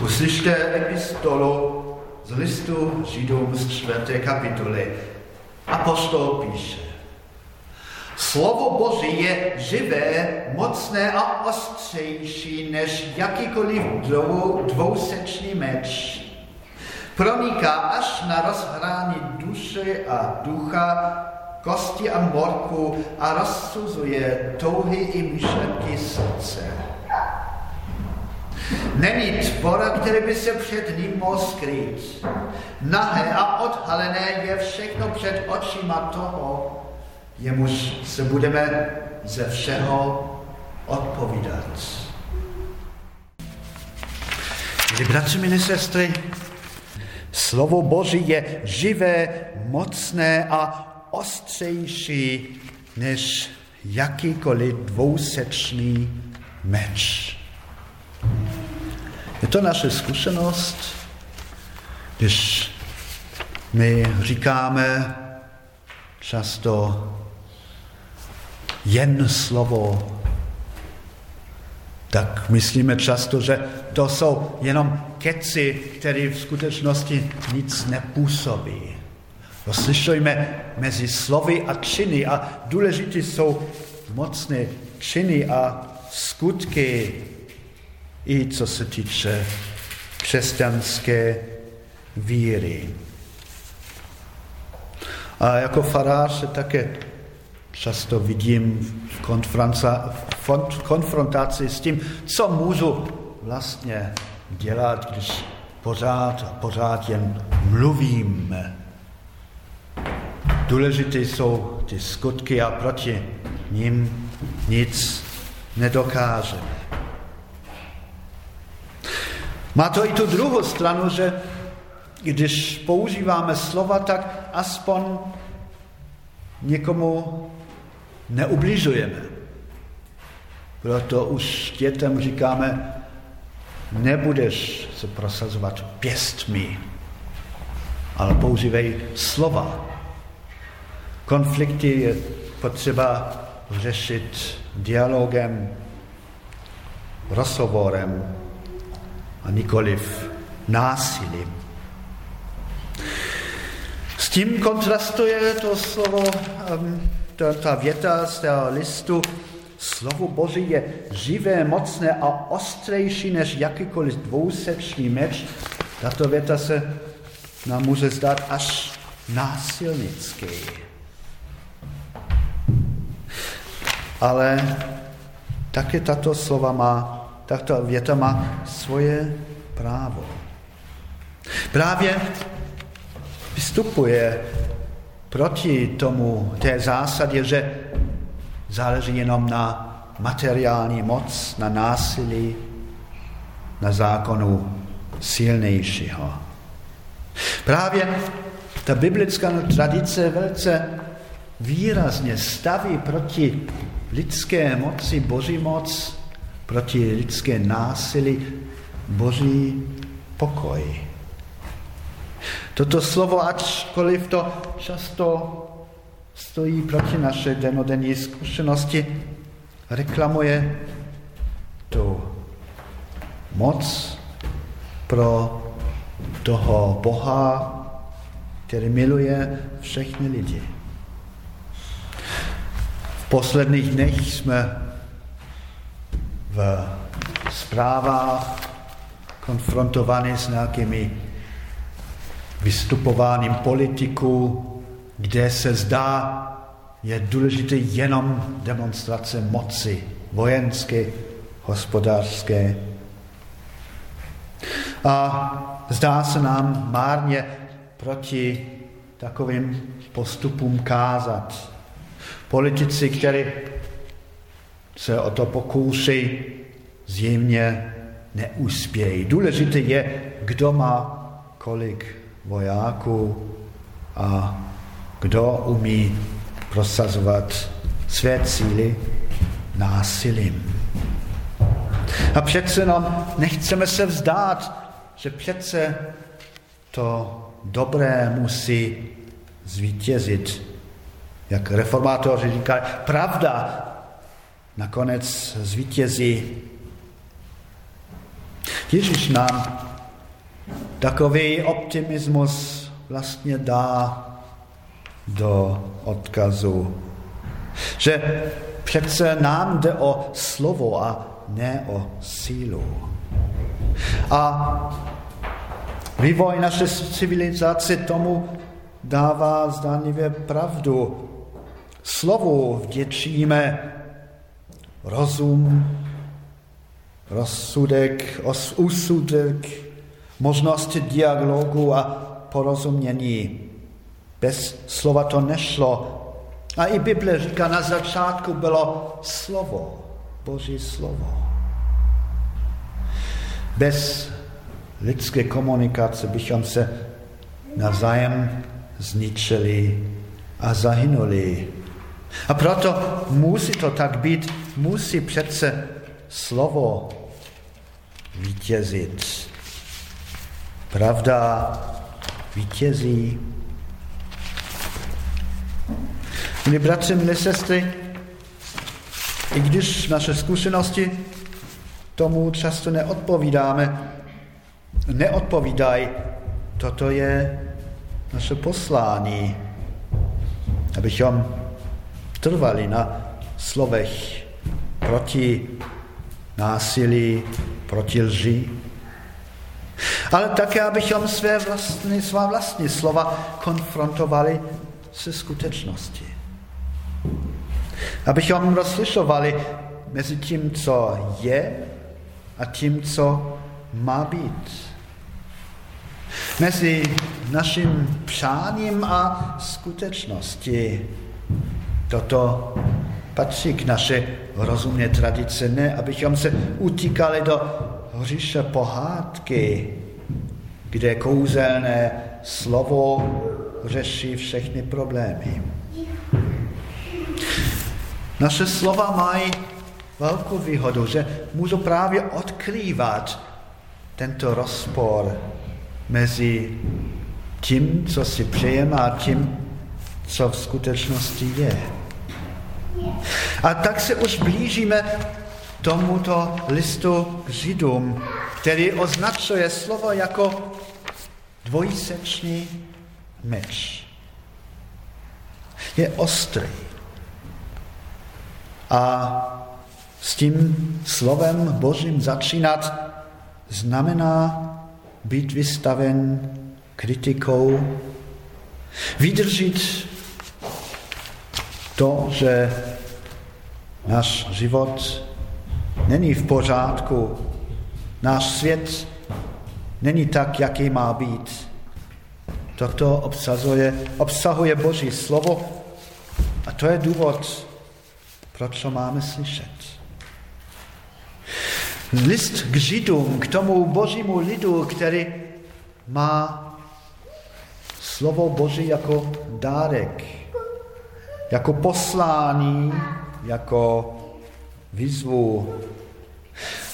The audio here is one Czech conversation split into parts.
Uslyšte epistolu z listu Židům z čtvrté kapitoly. Apostol píše. Slovo Boží je živé, mocné a ostřejší než jakýkoliv dvou, dvousečný meč. Proniká až na rozhrání duše a ducha, kosti a morku a rozsuzuje touhy i myšlenky srdce. Není tvora, který by se před ním mohl skrýt. Nahé a odhalené je všechno před očima toho, jemuž se budeme ze všeho odpovídat. Milí bratři, milí sestry, slovo Boží je živé, mocné a ostřejší než jakýkoliv dvousečný meč. Je to naše zkušenost, když my říkáme často jen slovo, tak myslíme často, že to jsou jenom keci, které v skutečnosti nic nepůsobí. Rozlišujeme mezi slovy a činy a důležité jsou mocné činy a skutky, i co se týče křesťanské víry. A jako farář se také často vidím v konfrontaci s tím, co můžu vlastně dělat, když pořád a pořád jen mluvím. Důležité jsou ty skutky a proti ním nic nedokážeme. Má to i tu druhou stranu, že když používáme slova, tak aspoň někomu neubližujeme. Proto už dětem říkáme, nebudeš se prosazovat pěstmi, ale používej slova. Konflikty je potřeba řešit dialogem, rozhovorem a nikoliv násilím. S tím kontrastuje to slovo, ta, ta věta z toho listu, slovo Boží je živé, mocné a ostřejší než jakýkoliv dvousečný meč. Tato věta se nám může zdát až násilnický. Ale také tato slova má, tato věta má svoje právo. Právě vystupuje proti tomu té zásadě, že záleží jenom na materiální moc, na násilí, na zákonu silnějšího. Právě ta biblická tradice velice výrazně staví proti lidské moci boží moc, proti lidské násilí boží pokoj. Toto slovo, ačkoliv to často stojí proti naše denodenní zkušenosti, reklamuje tu moc pro toho Boha, který miluje všechny lidi. V posledních dnech jsme zprávách konfrontováni s nějakými vystupováním politiků, kde se zdá, je důležité jenom demonstrace moci vojenské, hospodářské. A zdá se nám márně proti takovým postupům kázat. Politici, kteří se o to pokouší, zjevně neuspějí. Důležité je, kdo má kolik vojáků a kdo umí prosazovat své cíly násilím. A přece nám nechceme se vzdát, že přece to dobré musí zvítězit. Jak reformátoři říkají, pravda nakonec zvítězí. Ježíš nám Takový optimismus vlastně dá do odkazu, že přece nám jde o slovo a ne o sílu. A vývoj naše civilizace tomu dává zdánlivě pravdu. Slovu vděčíme rozum, rozsudek, úsudek, možnosti dialogu a porozumění. Bez slova to nešlo. A i Bible říká, na začátku bylo slovo, Boží slovo. Bez lidské komunikace bychom se navzájem zničili a zahynuli. A proto musí to tak být, musí přece slovo vítězit. Pravda vítězí. Milí bratři, milí sestry, i když naše zkušenosti tomu často neodpovídáme, neodpovídají, toto je naše poslání, abychom trvali na slovech proti násilí, proti lži, ale také, abychom své vlastní, svá vlastní slova konfrontovali se skutečností. Abychom rozlišovali mezi tím, co je a tím, co má být. Mezi naším přáním a skutečností. Toto patří k naše rozumné tradice, ne abychom se utíkali do hříše pohádky, kde kouzelné slovo řeší všechny problémy. Naše slova mají velkou výhodu, že můžou právě odkrývat tento rozpor mezi tím, co si přejeme a tím, co v skutečnosti je. A tak se už blížíme tomuto listu k Židům, který označuje slovo jako dvojsečný meč. Je ostrý. A s tím slovem Božím začínat znamená být vystaven kritikou, vydržet to, že náš život není v pořádku, náš svět není tak, jaký má být. Toto obsahuje, obsahuje Boží slovo a to je důvod, proč to máme slyšet. List k Židům, k tomu božímu lidu, který má slovo Boží jako dárek, jako poslání, jako výzvu.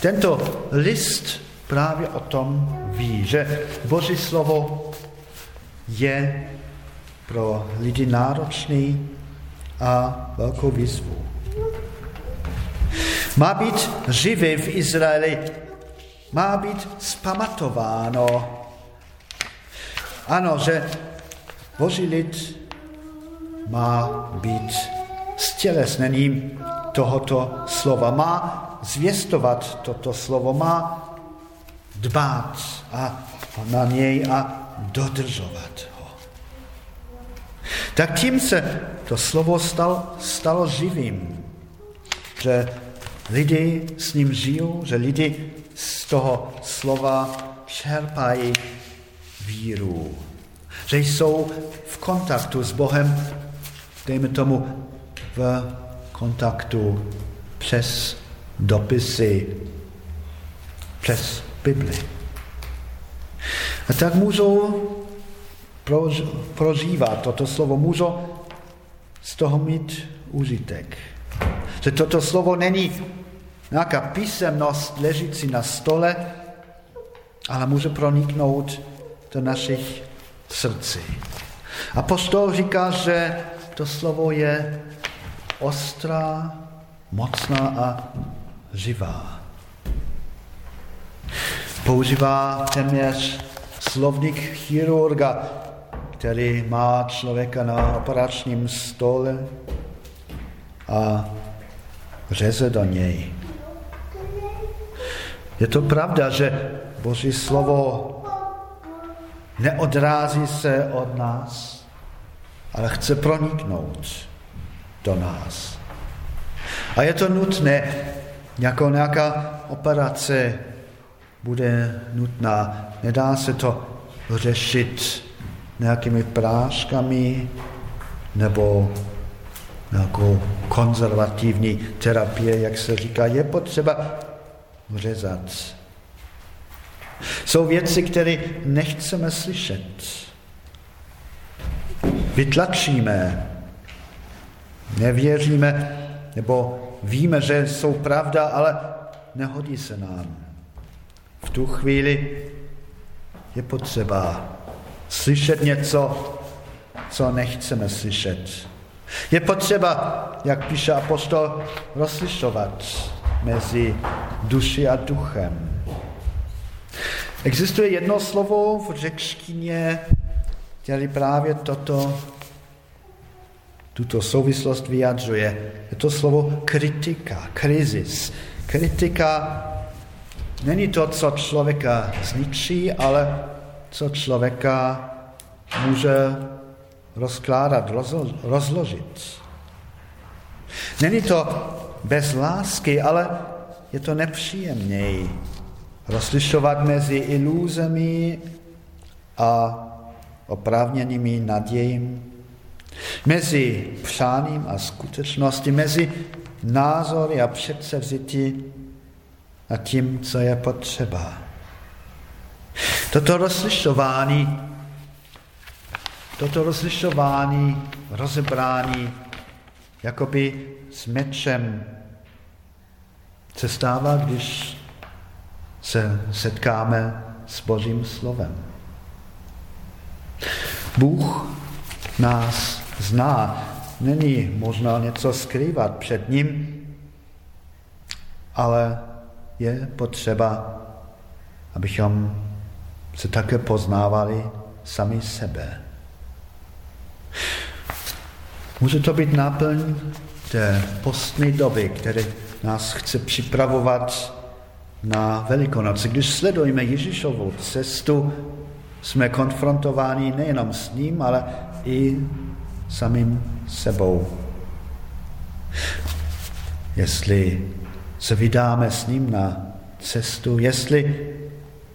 Tento list právě o tom ví, že Boží slovo je pro lidi náročný a velkou výzvu. Má být živý v Izraeli, má být spamatováno. Ano, že Boží lid má být stělesněním tohoto slova, má zvěstovat toto slovo, má dbát a na něj a dodržovat ho. Tak tím se to slovo stalo, stalo živým, že lidi s ním žijou, že lidi z toho slova čerpají víru, že jsou v kontaktu s Bohem, dejme tomu v kontaktu přes dopisy, přes Bibli. A tak můžou prožívat toto slovo, můžou z toho mít užitek. Že toto slovo není nějaká písemnost ležící na stole, ale může proniknout do našich srdcí. A postol říká, že to slovo je ostrá, mocná a živá. Používá téměř slovník chirurga, který má člověka na operačním stole a řeze do něj. Je to pravda, že Boží slovo neodrází se od nás, ale chce proniknout do nás. A je to nutné, jako nějaká operace bude nutná. Nedá se to řešit nějakými práškami nebo nějakou konzervativní terapie, jak se říká. Je potřeba řezat. Jsou věci, které nechceme slyšet. Vytlačíme, nevěříme, nebo víme, že jsou pravda, ale nehodí se nám. V tu chvíli je potřeba slyšet něco, co nechceme slyšet. Je potřeba, jak píše apostol, rozlišovat mezi duši a duchem. Existuje jedno slovo v řečtině, které právě toto, tuto souvislost vyjadřuje. Je to slovo kritika, krizis. Kritika není to, co člověka zničí, ale co člověka může rozkládat, rozložit. Není to bez lásky, ale je to nepříjemněji rozlišovat mezi iluzemi a oprávněnými nadějím, mezi přáním a skutečností, mezi názory a předsevzití a tím, co je potřeba. Toto rozlišování, toto rozlišování, rozebrání, jakoby s mečem se stává, když se setkáme s Božím slovem. Bůh nás zná. Není možno něco skrývat před ním, ale je potřeba, abychom se také poznávali sami sebe. Může to být náplň té postní doby, které nás chce připravovat na Velikonoce. Když sledujeme Ježíšovou cestu, jsme konfrontováni nejenom s ním, ale i samým sebou. Jestli se vydáme s ním na cestu, jestli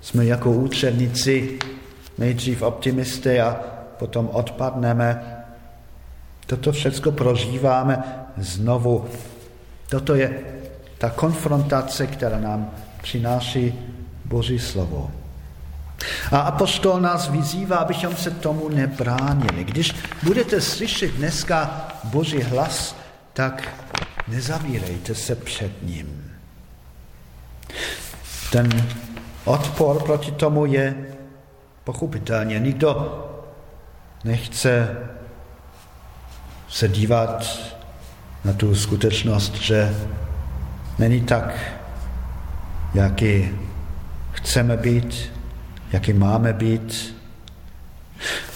jsme jako učedníci nejdřív optimisty a potom odpadneme, toto všechno prožíváme znovu. Toto je ta konfrontace, která nám přináší Boží slovo. A apostol nás vyzývá, abychom se tomu nebránili. Když budete slyšet dneska Boží hlas, tak nezavírejte se před ním. Ten odpor proti tomu je pochopitelně. Nikdo nechce se dívat na tu skutečnost, že není tak jaký chceme být, jaký máme být.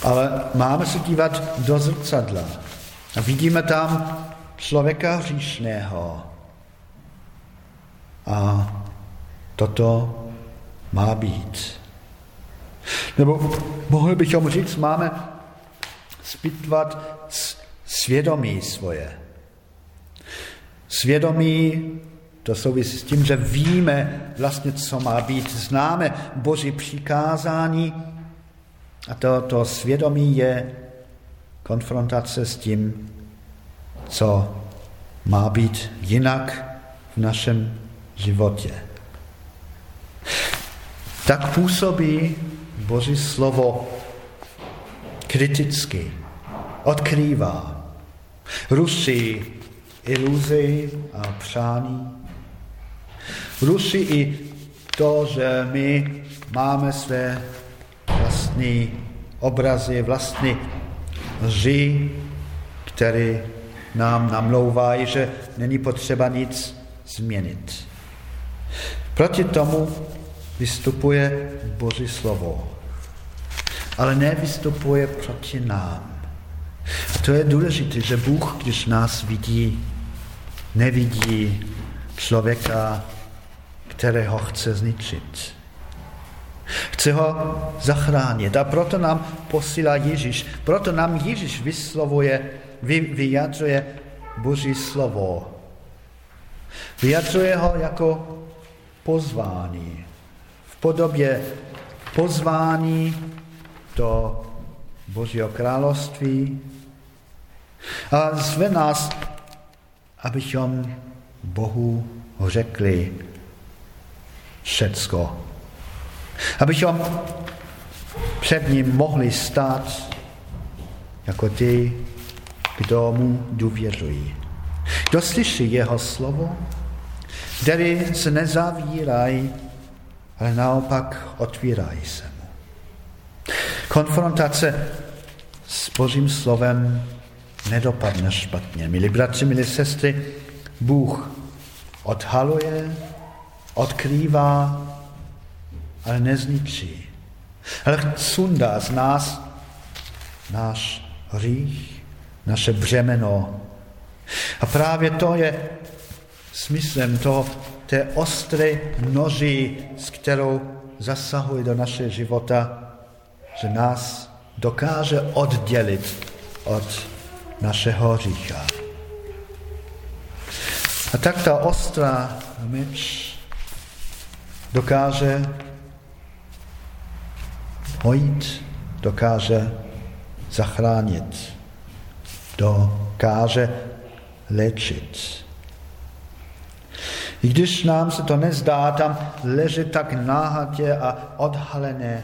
Ale máme se dívat do zrcadla a vidíme tam člověka hříšného. A toto má být. Nebo mohli bychom říct, máme zpitvat svědomí svoje. Svědomí to souvisí s tím, že víme vlastně, co má být. Známe Boží přikázání a to, to svědomí je konfrontace s tím, co má být jinak v našem životě. Tak působí Boží slovo kriticky, odkrývá, ruší iluzi a přání, ruší i to, že my máme své vlastní obrazy, vlastní lži, které nám namlouvají, že není potřeba nic změnit. Proti tomu vystupuje Boží slovo. ale nevystupuje proti nám. A to je důležité, že Bůh, když nás vidí, nevidí člověka, kterého chce zničit. Chce ho zachránit a proto nám posílá Ježíš. Proto nám Ježíš vyslovuje, vy, vyjadřuje Boží slovo. Vyjadřuje ho jako pozvání. V podobě pozvání do Božího království a zve nás, abychom Bohu řekli všecko. Abychom před ním mohli stát jako ty, kdo mu důvěřují. Kdo slyší jeho slovo, které se nezavírají, ale naopak otvírají se mu. Konfrontace s Božím slovem nedopadne špatně. Milí bratři, milí sestry, Bůh odhaluje, odkrývá, ale nezničí. Ale sundá z nás náš hřích, naše břemeno. A právě to je smyslem toho, té ostré noží, s kterou zasahuje do našeho života, že nás dokáže oddělit od našeho hřícha. A tak ta ostrá myč dokáže hojit, dokáže zachránit, dokáže léčit. I když nám se to nezdá, tam leží tak náhatě a odhalené.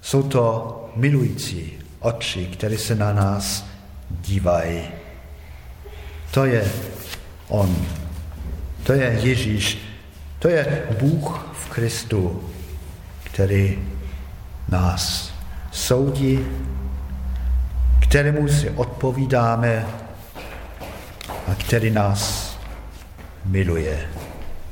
Jsou to milující oči, které se na nás dívají. To je On. To je Ježíš. To je Bůh v Kristu, který nás soudí, kterému si odpovídáme a který nás miluje.